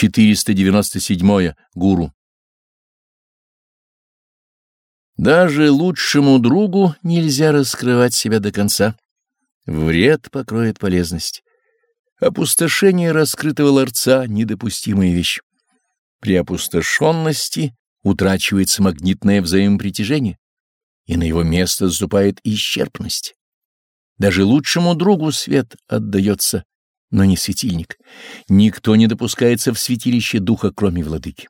497. Гуру. Даже лучшему другу нельзя раскрывать себя до конца. Вред покроет полезность. Опустошение раскрытого ларца — недопустимая вещь. При опустошенности утрачивается магнитное взаимопритяжение, и на его место заступает исчерпность. Даже лучшему другу свет отдается, но не светильник. Никто не допускается в святилище духа, кроме владыки.